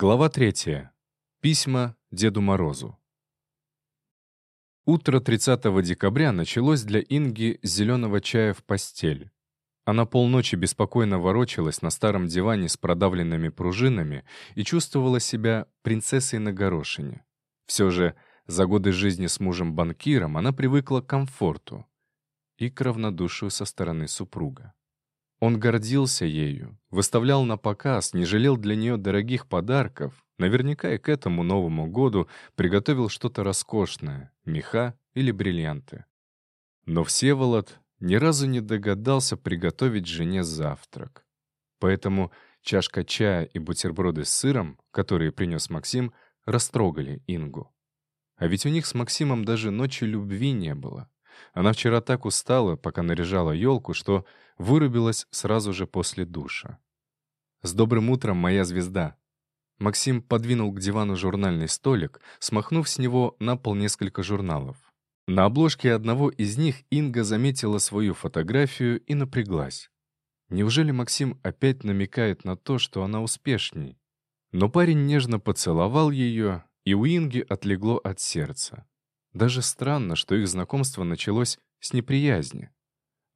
Глава третья. Письма Деду Морозу. Утро 30 декабря началось для Инги с зеленого чая в постель. Она полночи беспокойно ворочалась на старом диване с продавленными пружинами и чувствовала себя принцессой на горошине. Все же за годы жизни с мужем-банкиром она привыкла к комфорту и к равнодушию со стороны супруга. Он гордился ею, выставлял на показ, не жалел для нее дорогих подарков, наверняка и к этому Новому году приготовил что-то роскошное — меха или бриллианты. Но Всеволод ни разу не догадался приготовить жене завтрак. Поэтому чашка чая и бутерброды с сыром, которые принес Максим, растрогали Ингу. А ведь у них с Максимом даже ночи любви не было. Она вчера так устала, пока наряжала елку, что вырубилась сразу же после душа. «С добрым утром, моя звезда!» Максим подвинул к дивану журнальный столик, смахнув с него на пол несколько журналов. На обложке одного из них Инга заметила свою фотографию и напряглась. Неужели Максим опять намекает на то, что она успешней? Но парень нежно поцеловал ее, и у Инги отлегло от сердца. Даже странно, что их знакомство началось с неприязни.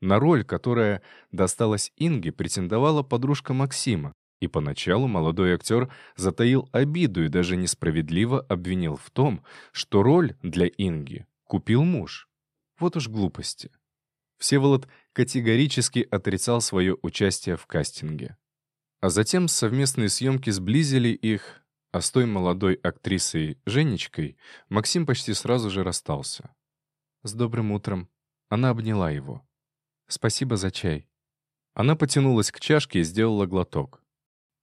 На роль, которая досталась Инге, претендовала подружка Максима, и поначалу молодой актер затаил обиду и даже несправедливо обвинил в том, что роль для Инги купил муж. Вот уж глупости. Всеволод категорически отрицал свое участие в кастинге. А затем совместные съемки сблизили их, а с той молодой актрисой Женечкой Максим почти сразу же расстался. «С добрым утром». Она обняла его. «Спасибо за чай». Она потянулась к чашке и сделала глоток.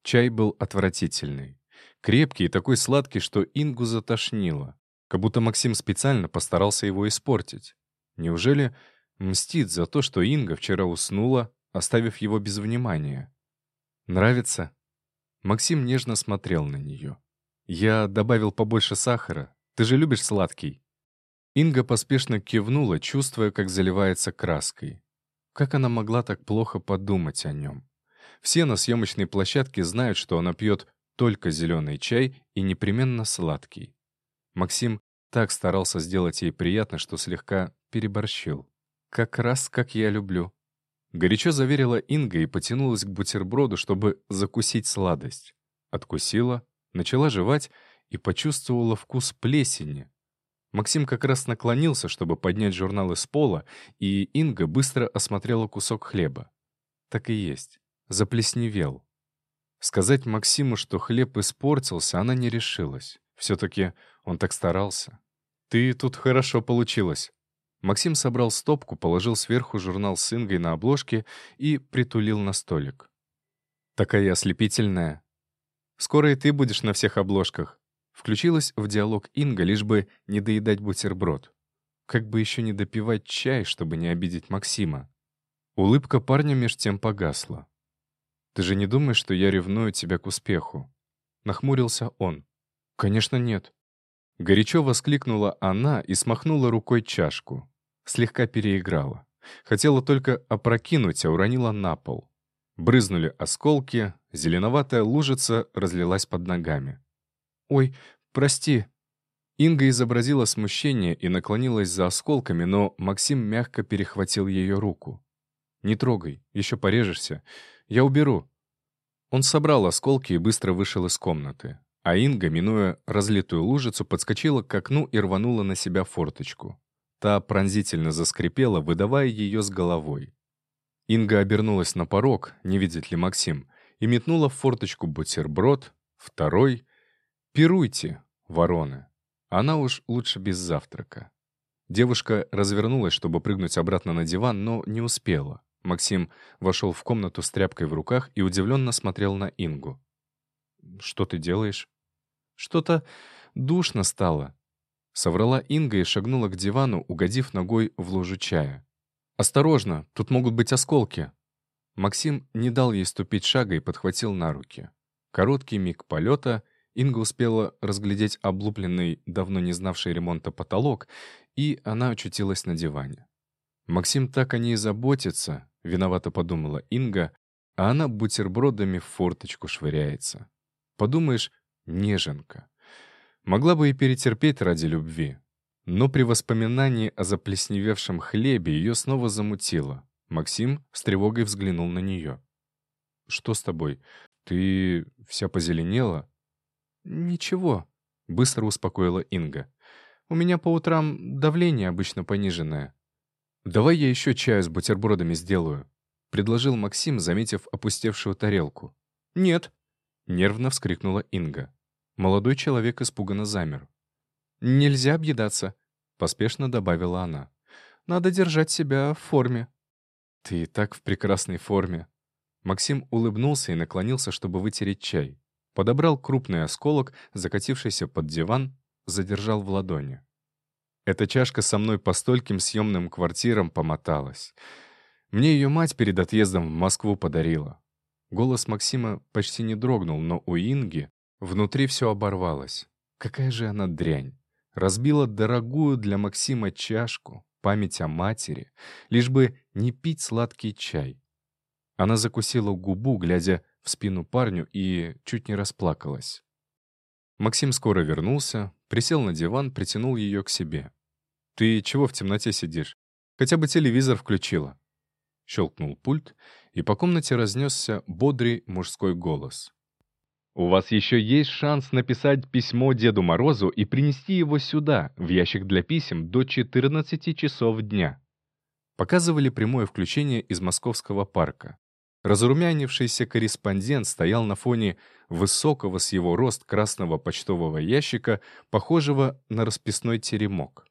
Чай был отвратительный. Крепкий и такой сладкий, что Ингу затошнило. Как будто Максим специально постарался его испортить. Неужели мстит за то, что Инга вчера уснула, оставив его без внимания? «Нравится?» Максим нежно смотрел на нее. «Я добавил побольше сахара. Ты же любишь сладкий?» Инга поспешно кивнула, чувствуя, как заливается краской. Как она могла так плохо подумать о нем? Все на съемочной площадке знают, что она пьет только зеленый чай и непременно сладкий. Максим так старался сделать ей приятно, что слегка переборщил. «Как раз как я люблю», Горячо заверила Инга и потянулась к бутерброду, чтобы закусить сладость. Откусила, начала жевать и почувствовала вкус плесени. Максим как раз наклонился, чтобы поднять журнал из пола, и Инга быстро осмотрела кусок хлеба. Так и есть. Заплесневел. Сказать Максиму, что хлеб испортился, она не решилась. Все-таки он так старался. «Ты тут хорошо получилось», Максим собрал стопку, положил сверху журнал с Ингой на обложке и притулил на столик. «Такая ослепительная. Скоро и ты будешь на всех обложках». Включилась в диалог Инга, лишь бы не доедать бутерброд. Как бы еще не допивать чай, чтобы не обидеть Максима. Улыбка парня меж тем погасла. «Ты же не думаешь, что я ревную тебя к успеху?» Нахмурился он. «Конечно нет. Горячо воскликнула она и смахнула рукой чашку. Слегка переиграла. Хотела только опрокинуть, а уронила на пол. Брызнули осколки, зеленоватая лужица разлилась под ногами. «Ой, прости». Инга изобразила смущение и наклонилась за осколками, но Максим мягко перехватил ее руку. «Не трогай, еще порежешься. Я уберу». Он собрал осколки и быстро вышел из комнаты. А Инга, минуя разлитую лужицу, подскочила к окну и рванула на себя форточку. Та пронзительно заскрипела, выдавая ее с головой. Инга обернулась на порог, не видит ли Максим, и метнула в форточку бутерброд, второй. «Пируйте, вороны!» Она уж лучше без завтрака. Девушка развернулась, чтобы прыгнуть обратно на диван, но не успела. Максим вошел в комнату с тряпкой в руках и удивленно смотрел на Ингу. «Что ты делаешь?» «Что-то душно стало», — соврала Инга и шагнула к дивану, угодив ногой в лужу чая. «Осторожно, тут могут быть осколки». Максим не дал ей ступить шага и подхватил на руки. Короткий миг полета Инга успела разглядеть облупленный, давно не знавший ремонта потолок, и она очутилась на диване. Максим так о ней заботится, виновато подумала Инга, а она бутербродами в форточку швыряется. Подумаешь, неженка. Могла бы и перетерпеть ради любви. Но при воспоминании о заплесневевшем хлебе ее снова замутило. Максим с тревогой взглянул на нее. «Что с тобой? Ты вся позеленела?» «Ничего», — быстро успокоила Инга. «У меня по утрам давление обычно пониженное». «Давай я еще чаю с бутербродами сделаю», — предложил Максим, заметив опустевшую тарелку. «Нет», — нервно вскрикнула Инга. Молодой человек испуганно замер. «Нельзя объедаться», — поспешно добавила она. «Надо держать себя в форме». «Ты и так в прекрасной форме». Максим улыбнулся и наклонился, чтобы вытереть чай. Подобрал крупный осколок, закатившийся под диван, задержал в ладони. Эта чашка со мной по стольким съемным квартирам помоталась. Мне ее мать перед отъездом в Москву подарила. Голос Максима почти не дрогнул, но у Инги внутри все оборвалось. Какая же она дрянь. Разбила дорогую для Максима чашку, память о матери, лишь бы не пить сладкий чай. Она закусила губу, глядя в спину парню, и чуть не расплакалась. Максим скоро вернулся, присел на диван, притянул ее к себе. «Ты чего в темноте сидишь? Хотя бы телевизор включила». Щелкнул пульт, и по комнате разнесся бодрый мужской голос. «У вас еще есть шанс написать письмо Деду Морозу и принести его сюда, в ящик для писем, до 14 часов дня». Показывали прямое включение из московского парка. Разрумянившийся корреспондент стоял на фоне высокого с его рост красного почтового ящика, похожего на расписной теремок.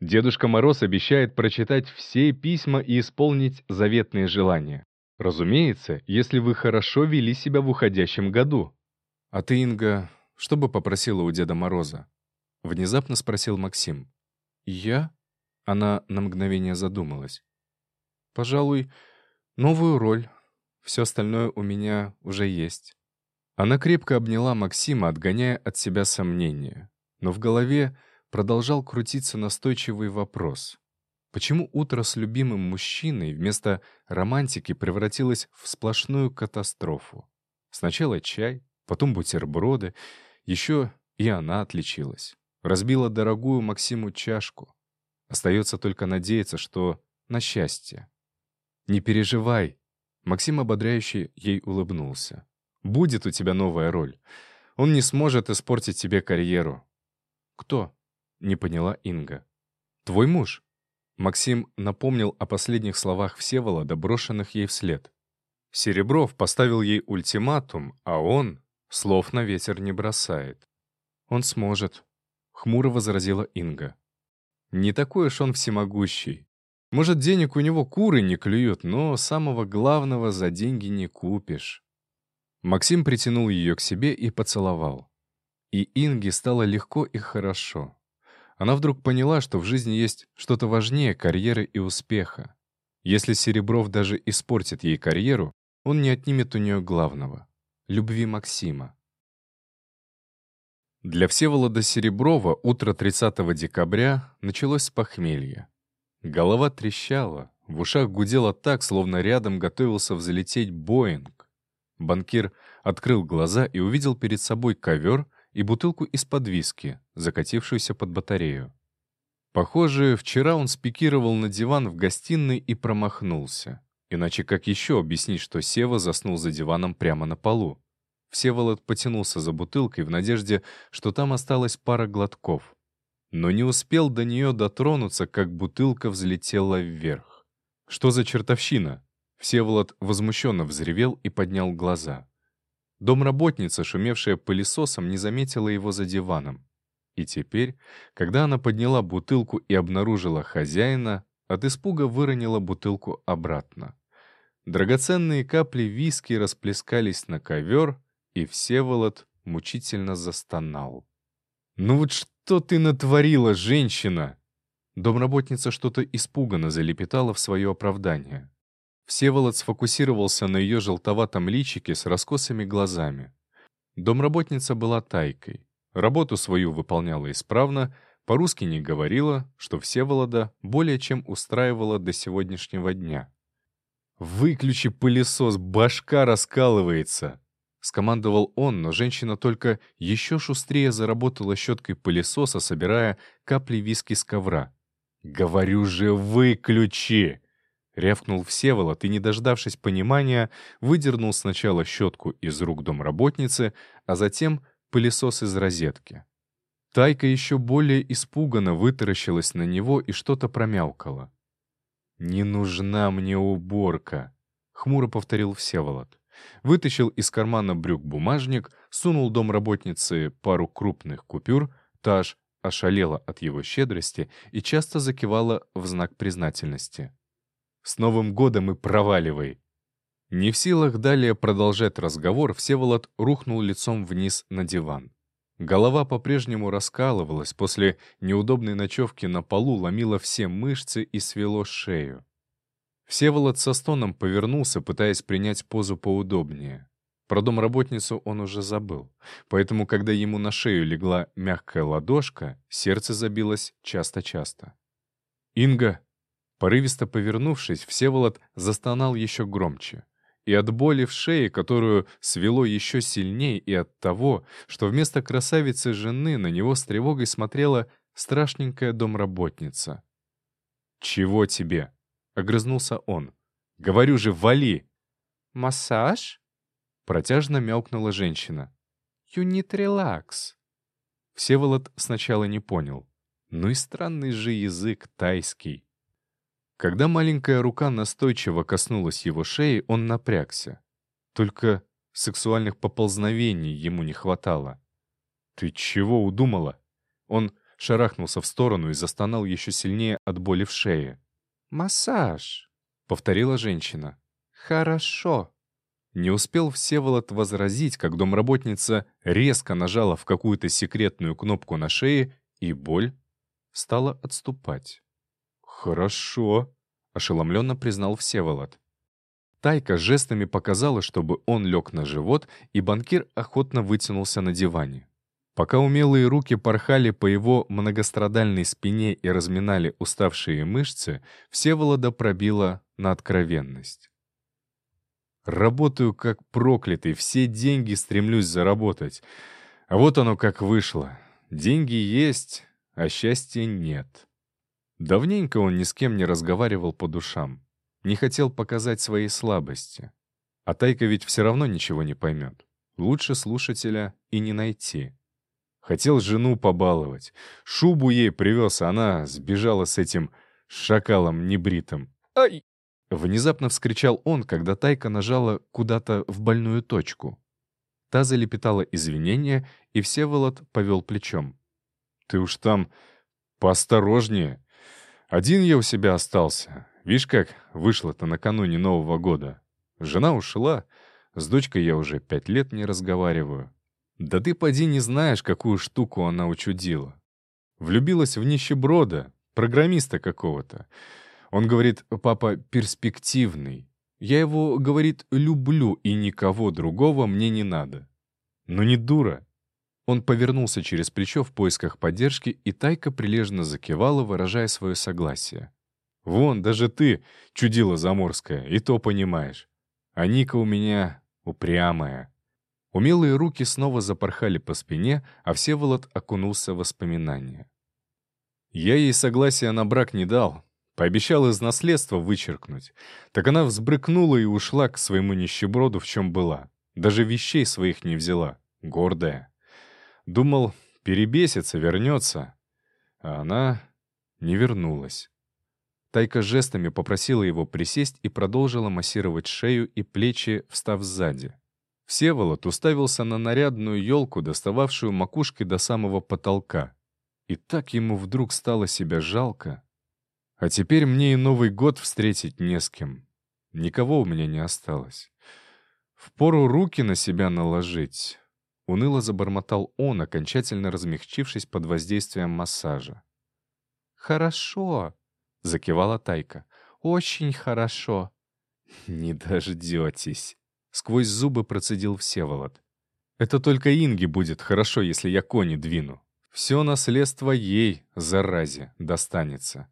Дедушка Мороз обещает прочитать все письма и исполнить заветные желания. Разумеется, если вы хорошо вели себя в уходящем году. А ты, Инга, что бы попросила у Деда Мороза? Внезапно спросил Максим. Я? Она на мгновение задумалась. Пожалуй, новую роль. Все остальное у меня уже есть. Она крепко обняла Максима, отгоняя от себя сомнения. Но в голове продолжал крутиться настойчивый вопрос. Почему утро с любимым мужчиной вместо романтики превратилось в сплошную катастрофу? Сначала чай, потом бутерброды, еще и она отличилась. Разбила дорогую Максиму чашку. Остается только надеяться, что на счастье. «Не переживай», — Максим ободряюще ей улыбнулся. «Будет у тебя новая роль. Он не сможет испортить тебе карьеру». «Кто?» — не поняла Инга. «Твой муж?» Максим напомнил о последних словах Всеволода, брошенных ей вслед. Серебров поставил ей ультиматум, а он слов на ветер не бросает. «Он сможет», — хмуро возразила Инга. «Не такой уж он всемогущий. Может, денег у него куры не клюют, но самого главного за деньги не купишь». Максим притянул ее к себе и поцеловал. И Инге стало легко и хорошо. Она вдруг поняла, что в жизни есть что-то важнее карьеры и успеха. Если Серебров даже испортит ей карьеру, он не отнимет у нее главного — любви Максима. Для Всеволода Сереброва утро 30 декабря началось с похмелья. Голова трещала, в ушах гудело так, словно рядом готовился взлететь Боинг. Банкир открыл глаза и увидел перед собой ковер — и бутылку из-под виски, закатившуюся под батарею. Похоже, вчера он спикировал на диван в гостиной и промахнулся. Иначе как еще объяснить, что Сева заснул за диваном прямо на полу? Всеволод потянулся за бутылкой в надежде, что там осталась пара глотков. Но не успел до нее дотронуться, как бутылка взлетела вверх. «Что за чертовщина?» Всеволод возмущенно взревел и поднял глаза. Домработница, шумевшая пылесосом, не заметила его за диваном. И теперь, когда она подняла бутылку и обнаружила хозяина, от испуга выронила бутылку обратно. Драгоценные капли виски расплескались на ковер, и Всеволод мучительно застонал. «Ну вот что ты натворила, женщина?» Домработница что-то испуганно залепетала в свое оправдание. Всеволод сфокусировался на ее желтоватом личике с раскосыми глазами. Домработница была тайкой. Работу свою выполняла исправно, по-русски не говорила, что Всеволода более чем устраивала до сегодняшнего дня. «Выключи пылесос, башка раскалывается!» Скомандовал он, но женщина только еще шустрее заработала щеткой пылесоса, собирая капли виски с ковра. «Говорю же, выключи!» Рявкнул Всеволод и, не дождавшись понимания, выдернул сначала щетку из рук домработницы, а затем пылесос из розетки. Тайка еще более испуганно вытаращилась на него и что-то промяукала. «Не нужна мне уборка», — хмуро повторил Всеволод. Вытащил из кармана брюк бумажник, сунул домработнице пару крупных купюр, та аж ошалела от его щедрости и часто закивала в знак признательности. С Новым годом и проваливай!» Не в силах далее продолжать разговор, Всеволод рухнул лицом вниз на диван. Голова по-прежнему раскалывалась, после неудобной ночевки на полу ломила все мышцы и свело шею. Всеволод со стоном повернулся, пытаясь принять позу поудобнее. Про домработницу он уже забыл, поэтому, когда ему на шею легла мягкая ладошка, сердце забилось часто-часто. «Инга!» Порывисто повернувшись, Всеволод застонал еще громче. И от боли в шее, которую свело еще сильнее, и от того, что вместо красавицы жены на него с тревогой смотрела страшненькая домработница. «Чего тебе?» — огрызнулся он. «Говорю же, вали!» «Массаж?» — протяжно мяукнула женщина. «You need relax». Всеволод сначала не понял. Ну и странный же язык тайский. Когда маленькая рука настойчиво коснулась его шеи, он напрягся. Только сексуальных поползновений ему не хватало. «Ты чего удумала?» Он шарахнулся в сторону и застонал еще сильнее от боли в шее. «Массаж», — повторила женщина. «Хорошо». Не успел Всеволод возразить, как домработница резко нажала в какую-то секретную кнопку на шее, и боль стала отступать. «Хорошо», — ошеломленно признал Всеволод. Тайка жестами показала, чтобы он лег на живот, и банкир охотно вытянулся на диване. Пока умелые руки порхали по его многострадальной спине и разминали уставшие мышцы, Всеволода пробила на откровенность. «Работаю как проклятый, все деньги стремлюсь заработать. А вот оно как вышло. Деньги есть, а счастья нет». Давненько он ни с кем не разговаривал по душам. Не хотел показать свои слабости. А Тайка ведь все равно ничего не поймет. Лучше слушателя и не найти. Хотел жену побаловать. Шубу ей привез, а она сбежала с этим шакалом небритым. «Ай!» Внезапно вскричал он, когда Тайка нажала куда-то в больную точку. Та залепетала извинения, и Всеволод повел плечом. «Ты уж там поосторожнее. Один я у себя остался. Видишь, как вышло-то накануне Нового года. Жена ушла, с дочкой я уже пять лет не разговариваю. Да ты поди не знаешь, какую штуку она учудила. Влюбилась в нищеброда, программиста какого-то. Он говорит, папа перспективный. Я его, говорит, люблю, и никого другого мне не надо. Но не дура. Он повернулся через плечо в поисках поддержки, и Тайка прилежно закивала, выражая свое согласие. «Вон, даже ты, чудила заморская, и то понимаешь. А Ника у меня упрямая». Умелые руки снова запорхали по спине, а Всеволод окунулся в воспоминания. Я ей согласия на брак не дал, пообещал из наследства вычеркнуть. Так она взбрыкнула и ушла к своему нищеброду, в чем была. Даже вещей своих не взяла, гордая. Думал, перебесится, вернется. А она не вернулась. Тайка жестами попросила его присесть и продолжила массировать шею и плечи, встав сзади. Всеволод уставился на нарядную елку, достававшую макушкой до самого потолка. И так ему вдруг стало себя жалко. А теперь мне и Новый год встретить не с кем. Никого у меня не осталось. Впору руки на себя наложить. Уныло забормотал он, окончательно размягчившись под воздействием массажа. «Хорошо», — закивала Тайка. «Очень хорошо». «Не дождетесь», — сквозь зубы процедил Всеволод. «Это только Инге будет хорошо, если я кони двину. Все наследство ей, заразе, достанется».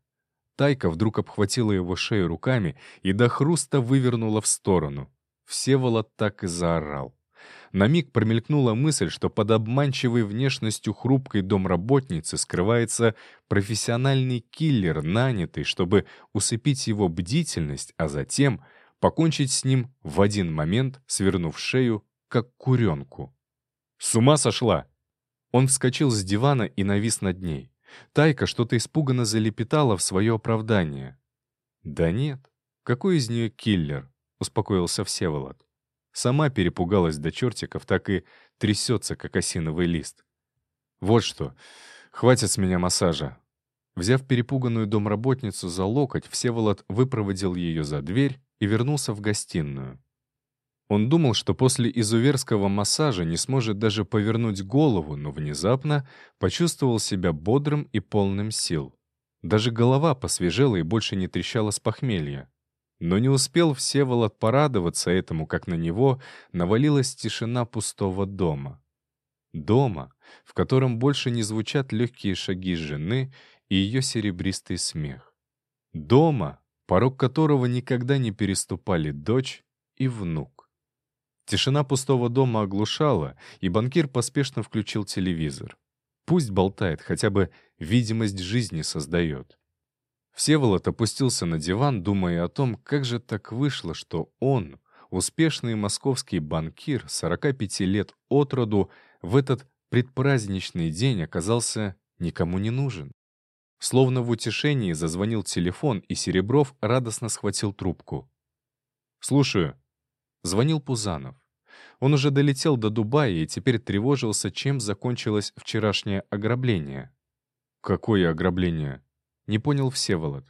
Тайка вдруг обхватила его шею руками и до хруста вывернула в сторону. Всеволод так и заорал. На миг промелькнула мысль, что под обманчивой внешностью хрупкой домработницы скрывается профессиональный киллер, нанятый, чтобы усыпить его бдительность, а затем покончить с ним в один момент, свернув шею, как куренку. «С ума сошла!» Он вскочил с дивана и навис над ней. Тайка что-то испуганно залепетала в свое оправдание. «Да нет, какой из нее киллер?» — успокоился Всеволод. Сама перепугалась до чертиков, так и трясется, как осиновый лист. «Вот что, хватит с меня массажа». Взяв перепуганную домработницу за локоть, Всеволод выпроводил ее за дверь и вернулся в гостиную. Он думал, что после изуверского массажа не сможет даже повернуть голову, но внезапно почувствовал себя бодрым и полным сил. Даже голова посвежела и больше не трещала с похмелья. Но не успел Всеволод порадоваться этому, как на него навалилась тишина пустого дома. Дома, в котором больше не звучат легкие шаги жены и ее серебристый смех. Дома, порог которого никогда не переступали дочь и внук. Тишина пустого дома оглушала, и банкир поспешно включил телевизор. Пусть болтает, хотя бы видимость жизни создает. Всеволод опустился на диван, думая о том, как же так вышло, что он, успешный московский банкир, 45 лет от роду, в этот предпраздничный день оказался никому не нужен. Словно в утешении зазвонил телефон, и Серебров радостно схватил трубку. «Слушаю», Звонил Пузанов. Он уже долетел до Дубая и теперь тревожился, чем закончилось вчерашнее ограбление. «Какое ограбление?» — не понял Всеволод.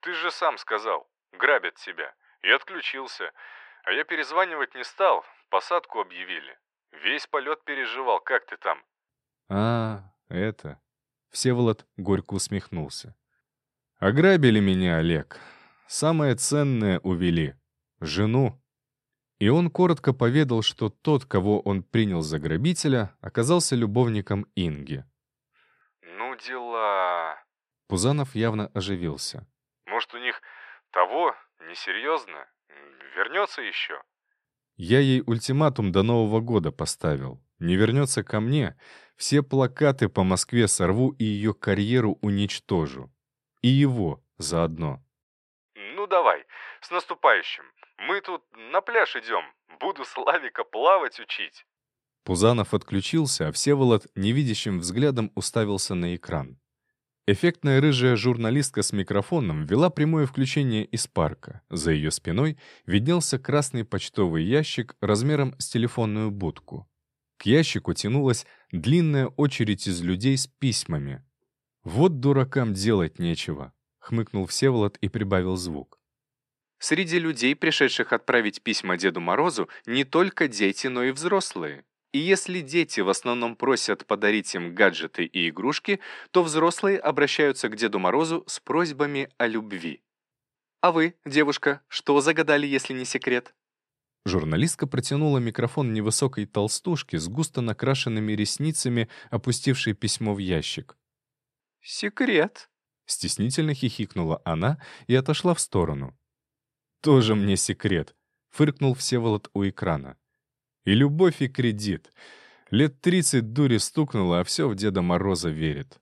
«Ты же сам сказал, грабят тебя. И отключился. А я перезванивать не стал, посадку объявили. Весь полет переживал, как ты там?» «А, это...» Всеволод горько усмехнулся. «Ограбили меня, Олег. Самое ценное увели. Жену и он коротко поведал, что тот, кого он принял за грабителя, оказался любовником Инги. «Ну дела...» Пузанов явно оживился. «Может, у них того несерьезно? Вернется еще?» Я ей ультиматум до Нового года поставил. Не вернется ко мне, все плакаты по Москве сорву и ее карьеру уничтожу. И его заодно. «Ну давай, с наступающим. Мы тут на пляж идем. Буду Славика плавать учить». Пузанов отключился, а Всеволод невидящим взглядом уставился на экран. Эффектная рыжая журналистка с микрофоном вела прямое включение из парка. За ее спиной виднелся красный почтовый ящик размером с телефонную будку. К ящику тянулась длинная очередь из людей с письмами. «Вот дуракам делать нечего», — хмыкнул Всеволод и прибавил звук. Среди людей, пришедших отправить письма Деду Морозу, не только дети, но и взрослые. И если дети в основном просят подарить им гаджеты и игрушки, то взрослые обращаются к Деду Морозу с просьбами о любви. «А вы, девушка, что загадали, если не секрет?» Журналистка протянула микрофон невысокой толстушке с густо накрашенными ресницами, опустившей письмо в ящик. «Секрет», — стеснительно хихикнула она и отошла в сторону. «Тоже мне секрет», — фыркнул Всеволод у экрана. «И любовь, и кредит. Лет тридцать дури стукнуло, а все в Деда Мороза верит».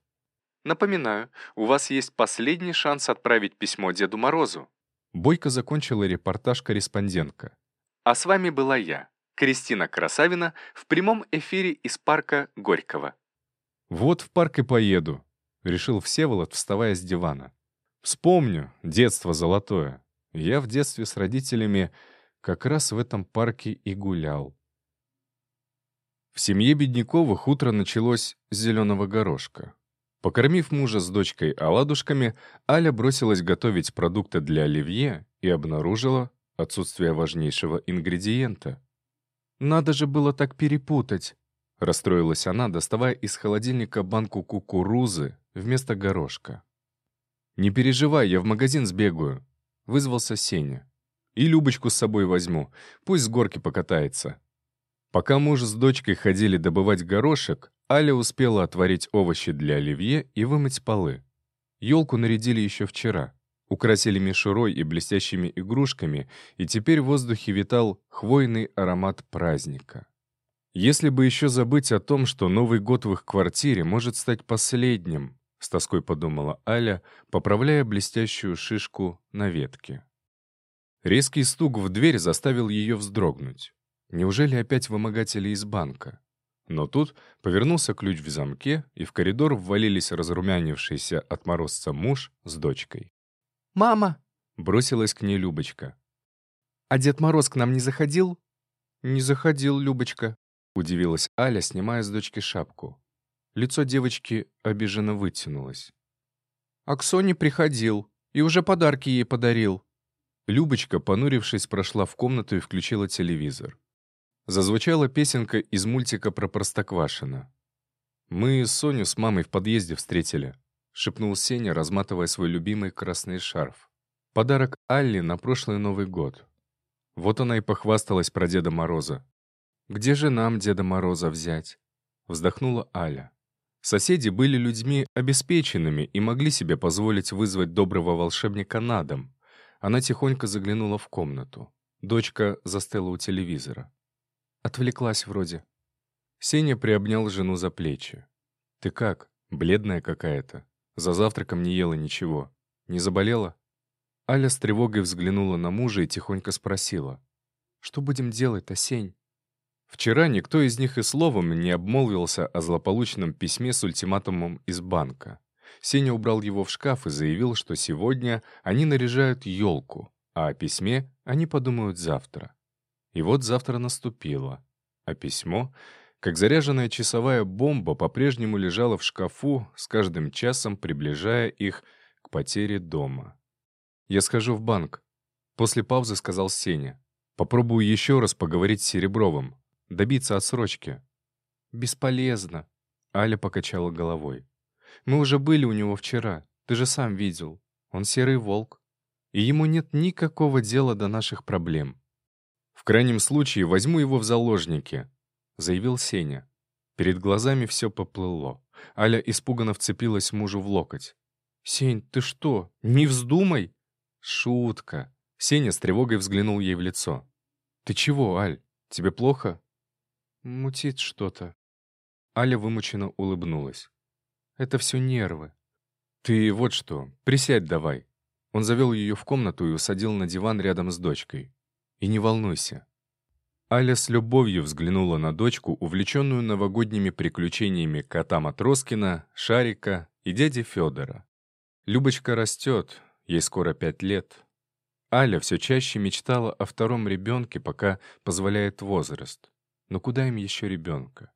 «Напоминаю, у вас есть последний шанс отправить письмо Деду Морозу». Бойко закончила репортаж корреспондентка. А с вами была я, Кристина Красавина, в прямом эфире из парка Горького. «Вот в парк и поеду», — решил Всеволод, вставая с дивана. «Вспомню, детство золотое. Я в детстве с родителями как раз в этом парке и гулял. В семье Бедняковых утро началось с зеленого горошка. Покормив мужа с дочкой оладушками, Аля бросилась готовить продукты для оливье и обнаружила отсутствие важнейшего ингредиента. «Надо же было так перепутать», — расстроилась она, доставая из холодильника банку кукурузы вместо горошка. «Не переживай, я в магазин сбегаю», Вызвался Сеня. «И Любочку с собой возьму, пусть с горки покатается». Пока муж с дочкой ходили добывать горошек, Аля успела отварить овощи для оливье и вымыть полы. Елку нарядили еще вчера. Украсили мишурой и блестящими игрушками, и теперь в воздухе витал хвойный аромат праздника. Если бы еще забыть о том, что Новый год в их квартире может стать последним, с тоской подумала Аля, поправляя блестящую шишку на ветке. Резкий стук в дверь заставил ее вздрогнуть. Неужели опять вымогатели из банка? Но тут повернулся ключ в замке, и в коридор ввалились разрумянившийся от морозца муж с дочкой. «Мама!» — бросилась к ней Любочка. «А Дед Мороз к нам не заходил?» «Не заходил, Любочка», — удивилась Аля, снимая с дочки шапку. Лицо девочки обиженно вытянулось. «А к Соне приходил и уже подарки ей подарил». Любочка, понурившись, прошла в комнату и включила телевизор. Зазвучала песенка из мультика про Простоквашино. «Мы Соню с мамой в подъезде встретили», — шепнул Сеня, разматывая свой любимый красный шарф. Подарок Алле на прошлый Новый год. Вот она и похвасталась про Деда Мороза. «Где же нам Деда Мороза взять?» — вздохнула Аля. Соседи были людьми обеспеченными и могли себе позволить вызвать доброго волшебника на дом. Она тихонько заглянула в комнату. Дочка застыла у телевизора. Отвлеклась вроде. Сеня приобнял жену за плечи. «Ты как? Бледная какая-то. За завтраком не ела ничего. Не заболела?» Аля с тревогой взглянула на мужа и тихонько спросила. «Что будем делать-то, Сень?» Вчера никто из них и словом не обмолвился о злополучном письме с ультиматумом из банка. Сеня убрал его в шкаф и заявил, что сегодня они наряжают елку, а о письме они подумают завтра. И вот завтра наступило, а письмо, как заряженная часовая бомба, по-прежнему лежало в шкафу, с каждым часом приближая их к потере дома. «Я схожу в банк», — после паузы сказал Сеня. «Попробую еще раз поговорить с Серебровым, добиться отсрочки». «Бесполезно», — Аля покачала головой. Мы уже были у него вчера, ты же сам видел. Он серый волк. И ему нет никакого дела до наших проблем. В крайнем случае возьму его в заложники, заявил Сеня. Перед глазами все поплыло. Аля испуганно вцепилась мужу в локоть. «Сень, ты что, не вздумай!» «Шутка!» Сеня с тревогой взглянул ей в лицо. «Ты чего, Аль? Тебе плохо?» «Мутит что-то». Аля вымученно улыбнулась. Это все нервы. Ты вот что, присядь давай. Он завел ее в комнату и усадил на диван рядом с дочкой. И не волнуйся. Аля с любовью взглянула на дочку, увлеченную новогодними приключениями кота Матроскина, Шарика и дяди Федора. Любочка растет, ей скоро пять лет. Аля все чаще мечтала о втором ребенке, пока позволяет возраст. Но куда им еще ребенка?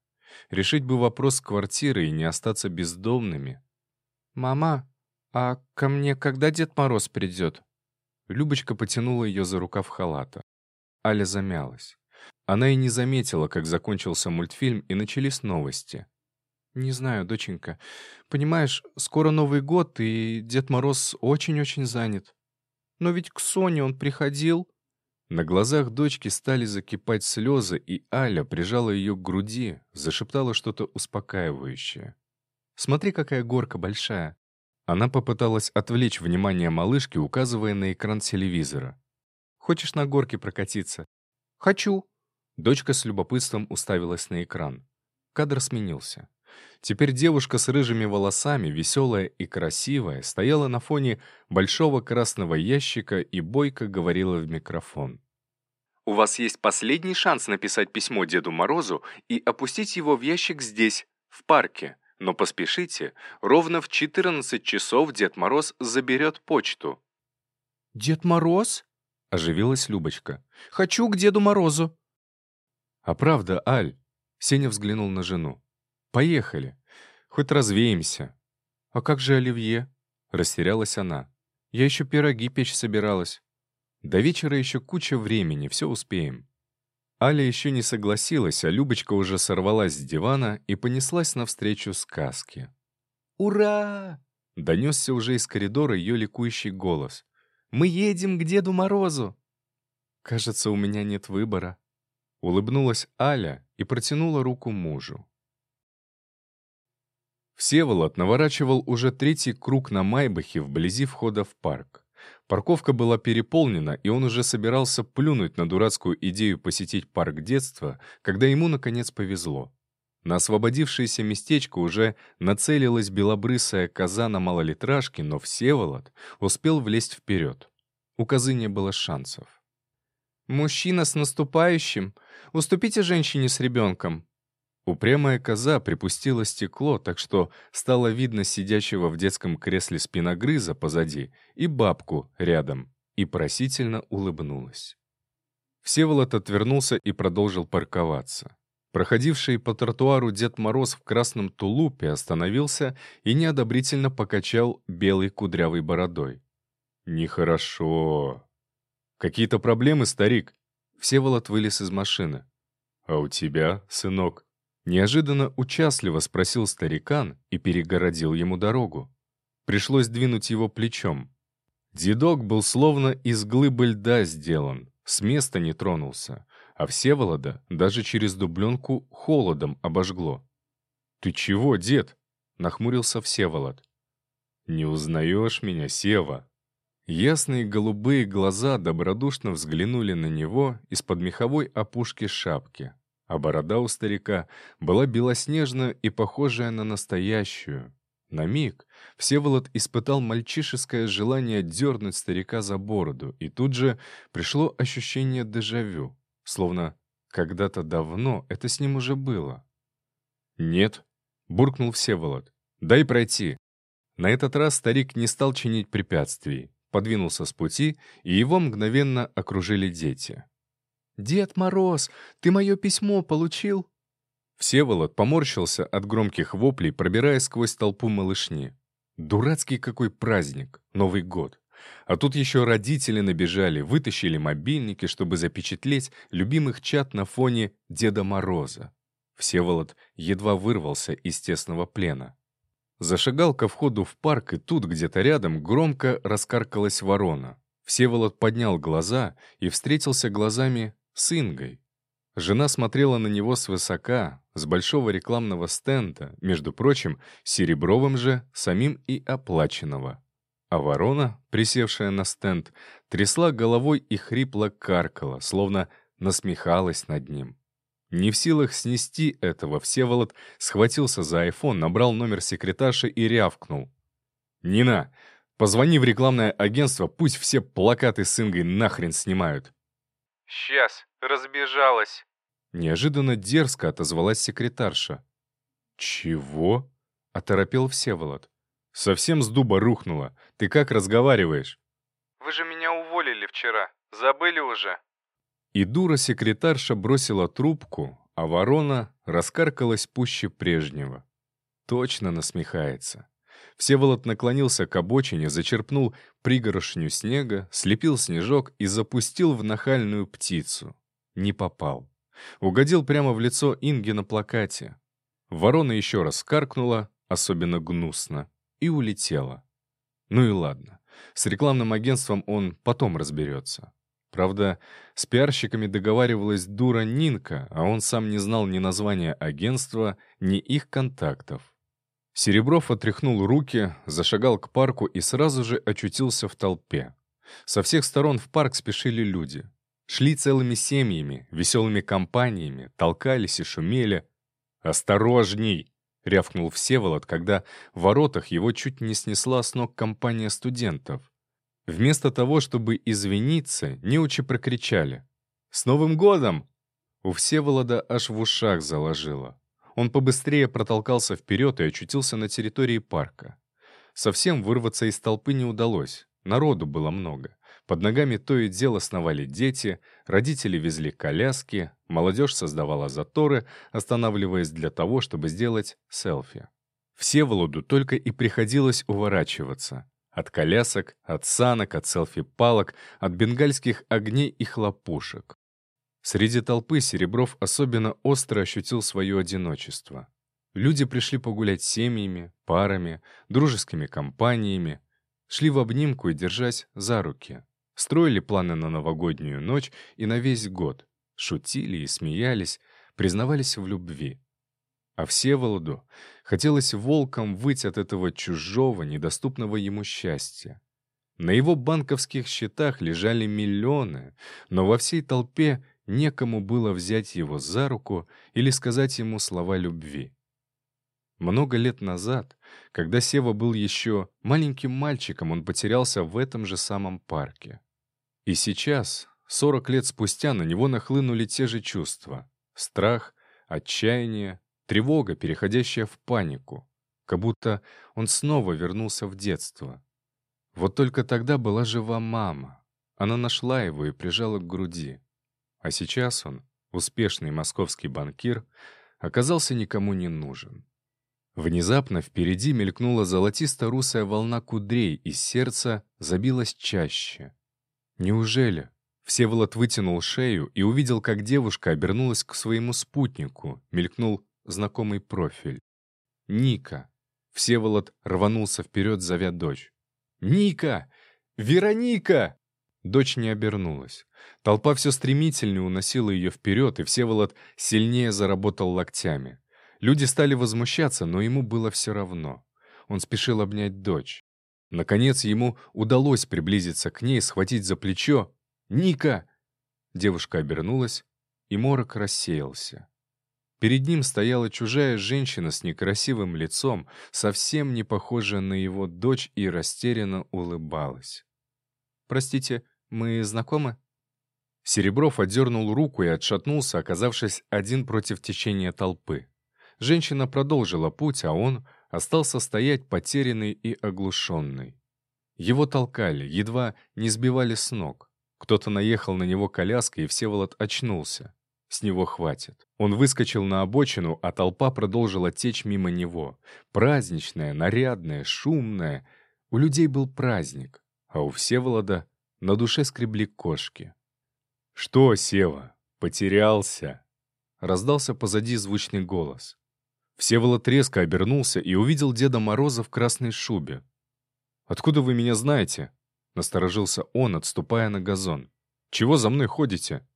Решить бы вопрос с квартирой и не остаться бездомными. «Мама, а ко мне когда Дед Мороз придет?» Любочка потянула ее за рукав халата. Аля замялась. Она и не заметила, как закончился мультфильм, и начались новости. «Не знаю, доченька. Понимаешь, скоро Новый год, и Дед Мороз очень-очень занят. Но ведь к Соне он приходил...» На глазах дочки стали закипать слезы, и Аля прижала ее к груди, зашептала что-то успокаивающее. «Смотри, какая горка большая!» Она попыталась отвлечь внимание малышки, указывая на экран телевизора. «Хочешь на горке прокатиться?» «Хочу!» Дочка с любопытством уставилась на экран. Кадр сменился. Теперь девушка с рыжими волосами, веселая и красивая, стояла на фоне большого красного ящика и бойко говорила в микрофон. «У вас есть последний шанс написать письмо Деду Морозу и опустить его в ящик здесь, в парке. Но поспешите, ровно в 14 часов Дед Мороз заберет почту». «Дед Мороз?» — оживилась Любочка. «Хочу к Деду Морозу». «А правда, Аль?» — Сеня взглянул на жену. Поехали. Хоть развеемся. А как же Оливье? Растерялась она. Я еще пироги печь собиралась. До вечера еще куча времени, все успеем. Аля еще не согласилась, а Любочка уже сорвалась с дивана и понеслась навстречу сказке. «Ура!» — донесся уже из коридора ее ликующий голос. «Мы едем к Деду Морозу!» «Кажется, у меня нет выбора». Улыбнулась Аля и протянула руку мужу. Всеволод наворачивал уже третий круг на Майбахе вблизи входа в парк. Парковка была переполнена, и он уже собирался плюнуть на дурацкую идею посетить парк детства, когда ему, наконец, повезло. На освободившееся местечко уже нацелилась белобрысая коза на малолитражке, но Всеволод успел влезть вперед. У козы не было шансов. «Мужчина с наступающим! Уступите женщине с ребенком!» Упрямая коза припустила стекло, так что стало видно сидящего в детском кресле спиногрыза позади и бабку рядом, и просительно улыбнулась. Всеволод отвернулся и продолжил парковаться. Проходивший по тротуару Дед Мороз в красном тулупе остановился и неодобрительно покачал белой кудрявой бородой. «Нехорошо. Какие-то проблемы, старик?» Всеволод вылез из машины. «А у тебя, сынок?» Неожиданно участливо спросил старикан и перегородил ему дорогу. Пришлось двинуть его плечом. Дедок был словно из глыбы льда сделан, с места не тронулся, а Всеволода даже через дубленку холодом обожгло. «Ты чего, дед?» — нахмурился Всеволод. «Не узнаешь меня, Сева?» Ясные голубые глаза добродушно взглянули на него из-под меховой опушки шапки а борода у старика была белоснежная и похожая на настоящую. На миг Всеволод испытал мальчишеское желание дернуть старика за бороду, и тут же пришло ощущение дежавю, словно когда-то давно это с ним уже было. «Нет», — буркнул Всеволод, — «дай пройти». На этот раз старик не стал чинить препятствий, подвинулся с пути, и его мгновенно окружили дети. «Дед Мороз, ты мое письмо получил?» Всеволод поморщился от громких воплей, пробираясь сквозь толпу малышни. Дурацкий какой праздник, Новый год. А тут еще родители набежали, вытащили мобильники, чтобы запечатлеть любимых чат на фоне Деда Мороза. Всеволод едва вырвался из тесного плена. Зашагал ко входу в парк, и тут где-то рядом громко раскаркалась ворона. Всеволод поднял глаза и встретился глазами с Ингой. Жена смотрела на него свысока, с большого рекламного стенда, между прочим, серебровым же, самим и оплаченного. А ворона, присевшая на стенд, трясла головой и хрипло каркала, словно насмехалась над ним. Не в силах снести этого, Всеволод схватился за айфон, набрал номер секретарши и рявкнул. «Нина, позвони в рекламное агентство, пусть все плакаты с Ингой нахрен снимают». «Сейчас, разбежалась». Неожиданно дерзко отозвалась секретарша. «Чего?» — оторопел Всеволод. «Совсем с дуба рухнула. Ты как разговариваешь?» «Вы же меня уволили вчера. Забыли уже?» И дура-секретарша бросила трубку, а ворона раскаркалась пуще прежнего. Точно насмехается. Всеволод наклонился к обочине, зачерпнул пригорошню снега, слепил снежок и запустил в нахальную птицу. Не попал. Угодил прямо в лицо Инги на плакате. Ворона еще раз каркнула, особенно гнусно, и улетела. Ну и ладно. С рекламным агентством он потом разберется. Правда, с пиарщиками договаривалась дура Нинка, а он сам не знал ни названия агентства, ни их контактов. Серебров отряхнул руки, зашагал к парку и сразу же очутился в толпе. Со всех сторон в парк спешили люди. Шли целыми семьями, веселыми компаниями, толкались и шумели. «Осторожней!» — рявкнул Всеволод, когда в воротах его чуть не снесла с ног компания студентов. Вместо того, чтобы извиниться, неучи прокричали. «С Новым годом!» У Всеволода аж в ушах заложило. Он побыстрее протолкался вперед и очутился на территории парка. Совсем вырваться из толпы не удалось. Народу было много. Под ногами то и дело сновали дети, родители везли коляски, молодежь создавала заторы, останавливаясь для того, чтобы сделать селфи. Всеволоду только и приходилось уворачиваться. От колясок, от санок, от селфи-палок, от бенгальских огней и хлопушек. Среди толпы Серебров особенно остро ощутил свое одиночество. Люди пришли погулять семьями, парами, дружескими компаниями, шли в обнимку и держась за руки. Строили планы на новогоднюю ночь и на весь год. Шутили и смеялись, признавались в любви. А Всеволоду хотелось волком выть от этого чужого, недоступного ему счастья. На его банковских счетах лежали миллионы, но во всей толпе некому было взять его за руку или сказать ему слова любви. Много лет назад, когда Сева был еще маленьким мальчиком, он потерялся в этом же самом парке. И сейчас, 40 лет спустя, на него нахлынули те же чувства — страх, отчаяние, тревога, переходящая в панику, как будто он снова вернулся в детство. Вот только тогда была жива мама. Она нашла его и прижала к груди. А сейчас он, успешный московский банкир, оказался никому не нужен. Внезапно впереди мелькнула золотисто-русая волна кудрей, и сердце забилось чаще. Неужели? Всеволод вытянул шею и увидел, как девушка обернулась к своему спутнику, мелькнул знакомый профиль. Ника. Всеволод рванулся вперед, зовя дочь. «Ника! Вероника!» Дочь не обернулась. Толпа все стремительнее уносила ее вперед, и Всеволод сильнее заработал локтями. Люди стали возмущаться, но ему было все равно. Он спешил обнять дочь. Наконец ему удалось приблизиться к ней, схватить за плечо. «Ника!» Девушка обернулась, и морок рассеялся. Перед ним стояла чужая женщина с некрасивым лицом, совсем не похожая на его дочь, и растерянно улыбалась. «Простите, мы знакомы?» Серебров отдернул руку и отшатнулся, оказавшись один против течения толпы. Женщина продолжила путь, а он остался стоять потерянный и оглушенный. Его толкали, едва не сбивали с ног. Кто-то наехал на него коляской, и Всеволод очнулся. С него хватит. Он выскочил на обочину, а толпа продолжила течь мимо него. Праздничная, нарядная, шумная. У людей был праздник, а у Всеволода на душе скребли кошки. «Что, Сева, потерялся?» Раздался позади звучный голос. Всеволод резко обернулся и увидел Деда Мороза в красной шубе. «Откуда вы меня знаете?» Насторожился он, отступая на газон. «Чего за мной ходите?»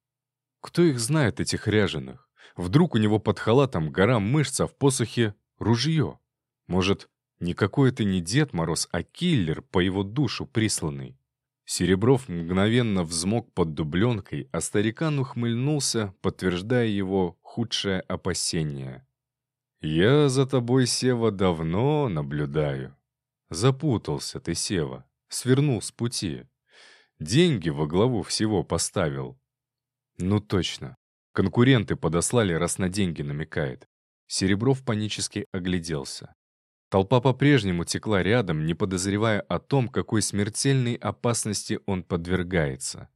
Кто их знает, этих ряженых? Вдруг у него под халатом гора мышц, а в посохе — ружье? Может, никакой это не Дед Мороз, а киллер, по его душу присланный? Серебров мгновенно взмок под дубленкой, а старикан ухмыльнулся, подтверждая его худшее опасение. «Я за тобой, Сева, давно наблюдаю. Запутался ты, Сева, свернул с пути. Деньги во главу всего поставил. Ну точно. Конкуренты подослали, раз на деньги намекает. Серебров панически огляделся. Толпа по-прежнему текла рядом, не подозревая о том, какой смертельной опасности он подвергается.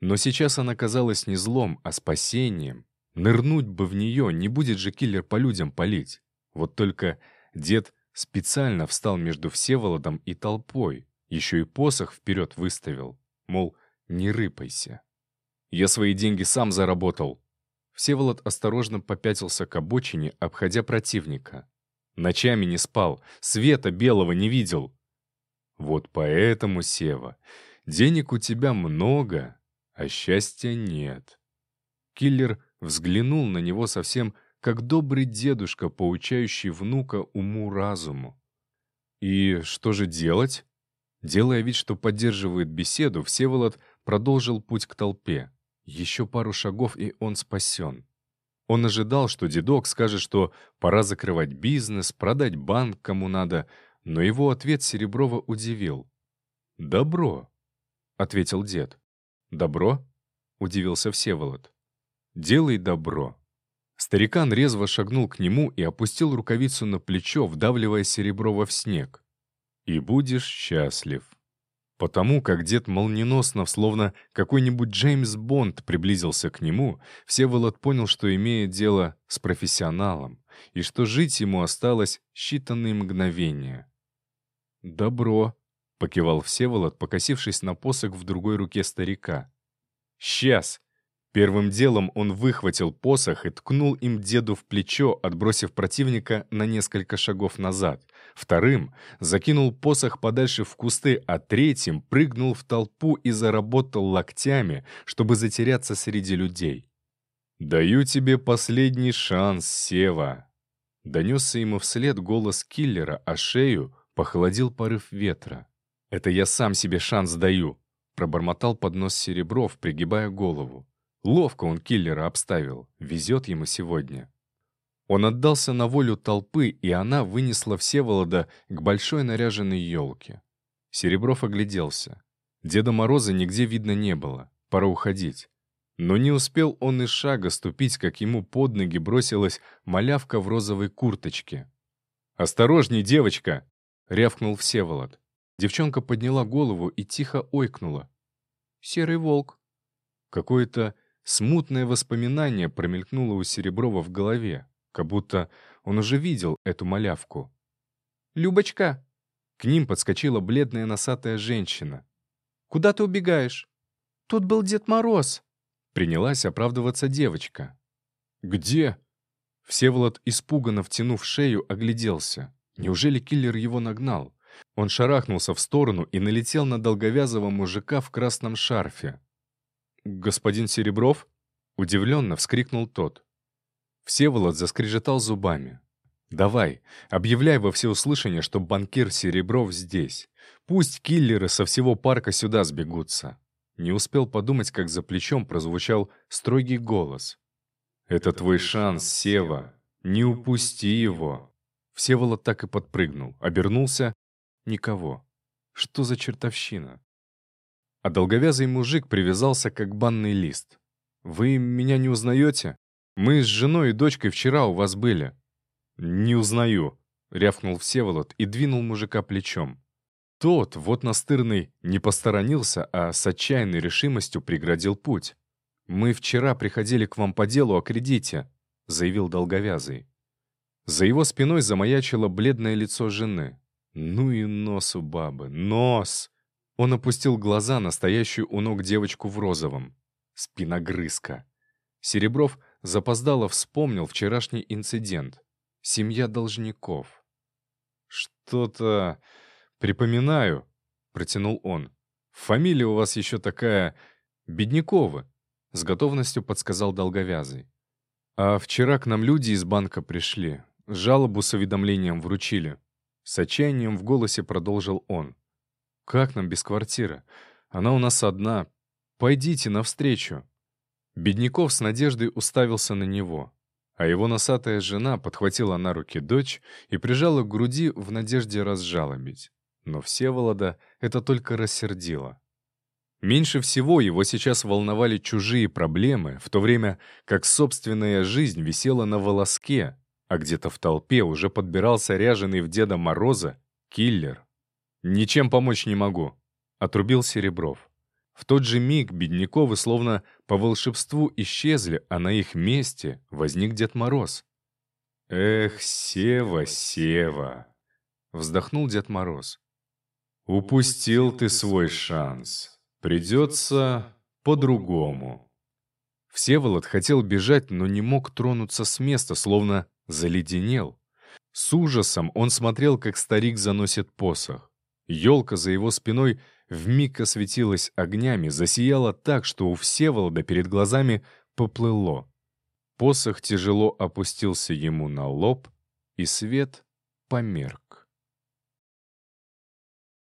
Но сейчас она казалась не злом, а спасением, Нырнуть бы в нее, не будет же киллер по людям палить. Вот только дед специально встал между Всеволодом и толпой, еще и посох вперед выставил, мол, не рыпайся. Я свои деньги сам заработал. Всеволод осторожно попятился к обочине, обходя противника. Ночами не спал, света белого не видел. Вот поэтому, Сева, денег у тебя много, а счастья нет. Киллер взглянул на него совсем как добрый дедушка, поучающий внука уму-разуму. «И что же делать?» Делая вид, что поддерживает беседу, Всеволод продолжил путь к толпе. Еще пару шагов, и он спасен. Он ожидал, что дедок скажет, что пора закрывать бизнес, продать банк кому надо, но его ответ Сереброва удивил. «Добро», — ответил дед. «Добро?» — удивился Всеволод. Делай добро». Старикан резво шагнул к нему и опустил рукавицу на плечо, вдавливая Сереброва в снег. «И будешь счастлив». Потому как дед молниеносно, словно какой-нибудь Джеймс Бонд приблизился к нему, Всеволод понял, что имеет дело с профессионалом, и что жить ему осталось считанные мгновения. «Добро», — покивал Всеволод, покосившись на посох в другой руке старика. «Сейчас!» Первым делом он выхватил посох и ткнул им деду в плечо, отбросив противника на несколько шагов назад. Вторым закинул посох подальше в кусты, а третьим прыгнул в толпу и заработал локтями, чтобы затеряться среди людей. «Даю тебе последний шанс, Сева!» Донесся ему вслед голос киллера, а шею похолодил порыв ветра. «Это я сам себе шанс даю», — пробормотал под нос Серебров, пригибая голову. Ловко он киллера обставил, везет ему сегодня. Он отдался на волю толпы, и она вынесла Всеволода к большой наряженной елке. Серебров огляделся. Деда Мороза нигде видно не было, пора уходить. Но не успел он и шага ступить, как ему под ноги бросилась малявка в розовой курточке. «Осторожней, девочка!» — рявкнул Всеволод. Девчонка подняла голову и тихо ойкнула. «Серый волк». Какое-то смутное воспоминание промелькнуло у Сереброва в голове, как будто он уже видел эту малявку. «Любочка!» К ним подскочила бледная носатая женщина. «Куда ты убегаешь?» «Тут был Дед Мороз!» Принялась оправдываться девочка. «Где?» Всеволод, испуганно втянув шею, огляделся. Неужели киллер его нагнал? Он шарахнулся в сторону и налетел на долговязого мужика в красном шарфе. «Господин Серебров?» — удивленно вскрикнул тот. Всеволод заскрежетал зубами. «Давай, объявляй во всеуслышание, что банкир Серебров здесь. Пусть киллеры со всего парка сюда сбегутся». Не успел подумать, как за плечом прозвучал строгий голос. «Это твой шанс, Сева. Не упусти его». Всеволод так и подпрыгнул, обернулся. Никого. Что за чертовщина? А долговязый мужик привязался, как банный лист. «Вы меня не узнаете? Мы с женой и дочкой вчера у вас были». «Не узнаю», — рявкнул Всеволод и двинул мужика плечом. Тот, вот настырный, не посторонился, а с отчаянной решимостью преградил путь. «Мы вчера приходили к вам по делу о кредите», — заявил долговязый. За его спиной замаячило бледное лицо жены. «Ну и нос у бабы, нос!» Он опустил глаза на стоящую у ног девочку в розовом. Спиногрызка. Серебров запоздало вспомнил вчерашний инцидент. Семья должников. «Что-то...» «Припоминаю», — протянул он. «Фамилия у вас еще такая... Беднякова», — с готовностью подсказал долговязый. «А вчера к нам люди из банка пришли. Жалобу с уведомлением вручили». С отчаянием в голосе продолжил он. «Как нам без квартиры? Она у нас одна. Пойдите навстречу». Бедняков с надеждой уставился на него, а его носатая жена подхватила на руки дочь и прижала к груди в надежде разжалобить. Но Всеволода это только рассердило. Меньше всего его сейчас волновали чужие проблемы, в то время как собственная жизнь висела на волоске, а где-то в толпе уже подбирался ряженый в Деда Мороза киллер. «Ничем помочь не могу», — отрубил Серебров. В тот же миг Бедняковы словно по волшебству исчезли, а на их месте возник Дед Мороз. «Эх, Сева, Сева!» — вздохнул Дед Мороз. Упустил ты свой шанс. Придется по-другому. Всеволод хотел бежать, но не мог тронуться с места, словно заледенел. С ужасом он смотрел, как старик заносит посох. Елка за его спиной вмиг осветилась огнями, засияла так, что у Всеволода перед глазами поплыло. Посох тяжело опустился ему на лоб, и свет померк.